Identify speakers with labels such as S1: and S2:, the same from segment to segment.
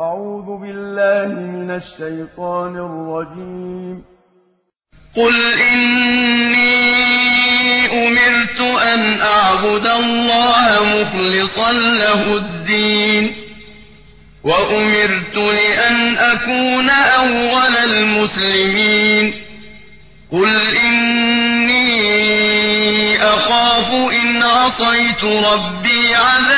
S1: أعوذ بالله من الشيطان الرجيم.
S2: قل إني أمرت أن أعبد الله مخلصا له الدين وأمرت لأن أكون أول المسلمين. قل إني أخاف إن عصيت ربي عذاب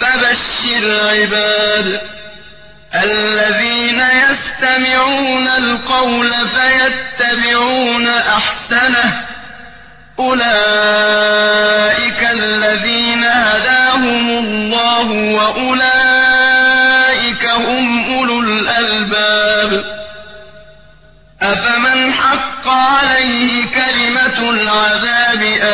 S2: فبشر عباد الذين يستمعون القول فيتبعون أحسنه. أولئك الذين هداهم الله وأولئك هم أولو الألباب. أفمن حق عليه كلمة العذاب أفأنت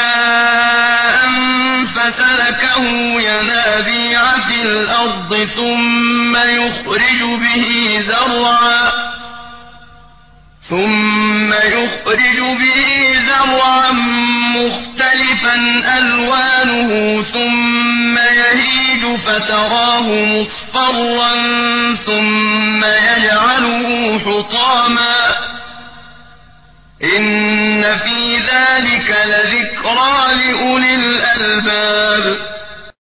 S2: في الأرض ثم يخرج به زرعا. ثم يخرج به زرعا مختلفا ألوانه ثم يهيج فتراه مصفرا ثم يجعله حطاما. إن في